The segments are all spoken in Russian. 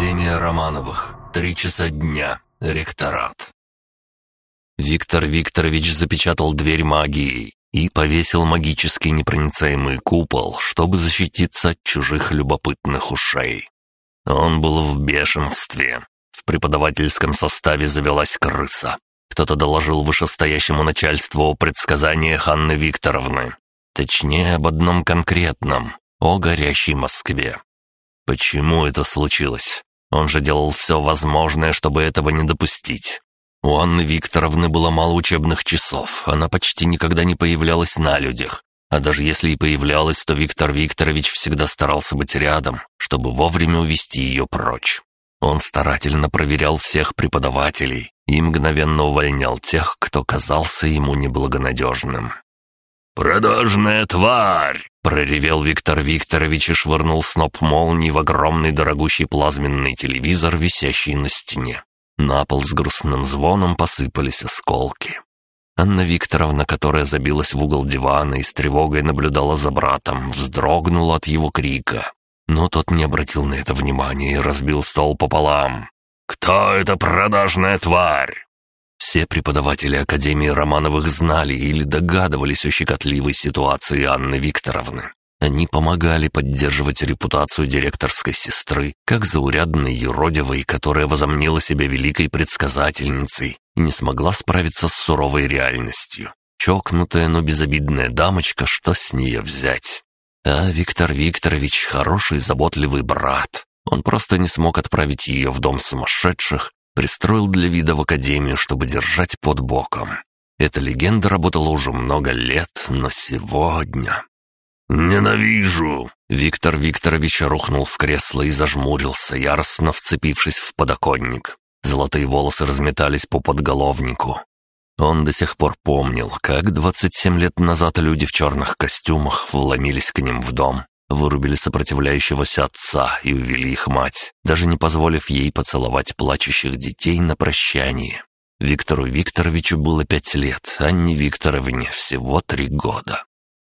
Академия Романовых. Три часа дня. Ректорат. Виктор Викторович запечатал дверь магией и повесил магический непроницаемый купол, чтобы защититься от чужих любопытных ушей. Он был в бешенстве. В преподавательском составе завелась крыса. Кто-то доложил вышестоящему начальству о предсказаниях Анны Викторовны. Точнее, об одном конкретном — о горящей Москве. Почему это случилось? Он же делал все возможное, чтобы этого не допустить. У Анны Викторовны было мало учебных часов, она почти никогда не появлялась на людях. А даже если и появлялась, то Виктор Викторович всегда старался быть рядом, чтобы вовремя увести ее прочь. Он старательно проверял всех преподавателей и мгновенно увольнял тех, кто казался ему неблагонадежным. «Продажная тварь!» — проревел Виктор Викторович и швырнул сноп молний в огромный дорогущий плазменный телевизор, висящий на стене. На пол с грустным звоном посыпались осколки. Анна Викторовна, которая забилась в угол дивана и с тревогой наблюдала за братом, вздрогнула от его крика. Но тот не обратил на это внимания и разбил стол пополам. «Кто эта продажная тварь?» Все преподаватели Академии Романовых знали или догадывались о щекотливой ситуации Анны Викторовны. Они помогали поддерживать репутацию директорской сестры, как заурядной юродивой, которая возомнила себя великой предсказательницей и не смогла справиться с суровой реальностью. Чокнутая, но безобидная дамочка, что с нее взять? А Виктор Викторович — хороший, заботливый брат. Он просто не смог отправить ее в дом сумасшедших, пристроил для вида в академию, чтобы держать под боком. Эта легенда работала уже много лет, но сегодня... «Ненавижу!» Виктор Викторович рухнул в кресло и зажмурился, яростно вцепившись в подоконник. Золотые волосы разметались по подголовнику. Он до сих пор помнил, как 27 лет назад люди в черных костюмах вломились к ним в дом, вырубили сопротивляющегося отца и увели их мать, даже не позволив ей поцеловать плачущих детей на прощание. Виктору Викторовичу было пять лет, Анне Викторовне всего три года.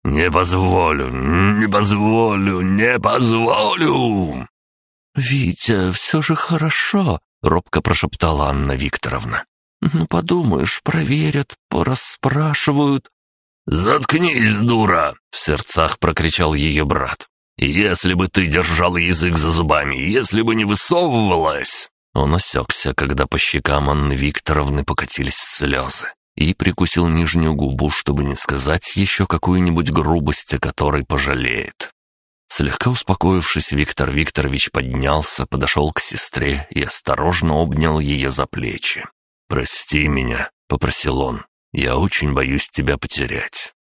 «Не позволю, не позволю, не позволю!» «Витя, все же хорошо», — робко прошептала Анна Викторовна. «Ну, подумаешь, проверят, порасспрашивают». «Заткнись, дура!» — в сердцах прокричал ее брат. «Если бы ты держал язык за зубами, если бы не высовывалась!» Он осекся, когда по щекам Анны Викторовны покатились слезы и прикусил нижнюю губу, чтобы не сказать еще какую-нибудь грубость, о которой пожалеет. Слегка успокоившись, Виктор Викторович поднялся, подошел к сестре и осторожно обнял ее за плечи. «Прости меня», — попросил он, — «я очень боюсь тебя потерять».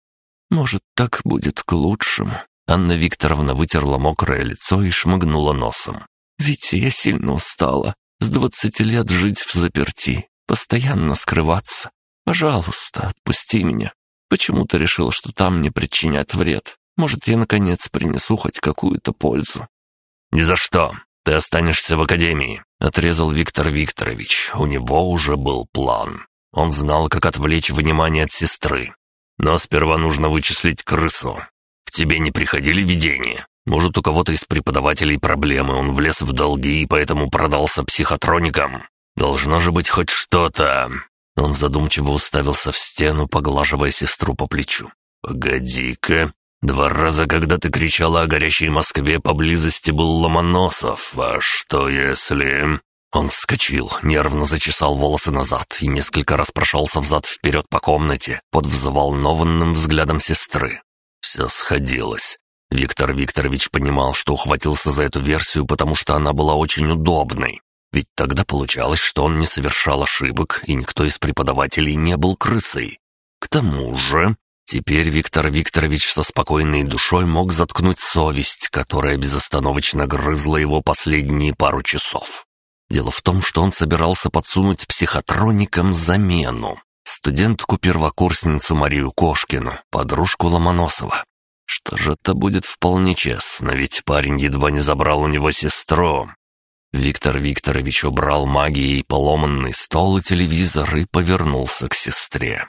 «Может, так будет к лучшему». Анна Викторовна вытерла мокрое лицо и шмыгнула носом. «Ведь я сильно устала. С двадцати лет жить в заперти, постоянно скрываться. Пожалуйста, отпусти меня. Почему ты решил, что там мне причинят вред? Может, я, наконец, принесу хоть какую-то пользу?» «Ни за что. Ты останешься в академии», — отрезал Виктор Викторович. У него уже был план. Он знал, как отвлечь внимание от сестры. Но сперва нужно вычислить крысу. К тебе не приходили видения? Может, у кого-то из преподавателей проблемы, он влез в долги и поэтому продался психотроникам? Должно же быть хоть что-то. Он задумчиво уставился в стену, поглаживая сестру по плечу. «Погоди-ка. Два раза, когда ты кричала о горящей Москве, поблизости был Ломоносов. А что если...» Он вскочил, нервно зачесал волосы назад и несколько раз прошелся взад-вперед по комнате под взволнованным взглядом сестры. Все сходилось. Виктор Викторович понимал, что ухватился за эту версию, потому что она была очень удобной. Ведь тогда получалось, что он не совершал ошибок, и никто из преподавателей не был крысой. К тому же, теперь Виктор Викторович со спокойной душой мог заткнуть совесть, которая безостановочно грызла его последние пару часов. Дело в том, что он собирался подсунуть психотроникам замену. Студентку-первокурсницу Марию Кошкину, подружку Ломоносова. Что же это будет вполне честно, ведь парень едва не забрал у него сестру. Виктор Викторович убрал магией поломанный стол и телевизор и повернулся к сестре.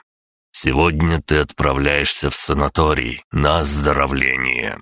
«Сегодня ты отправляешься в санаторий на оздоровление.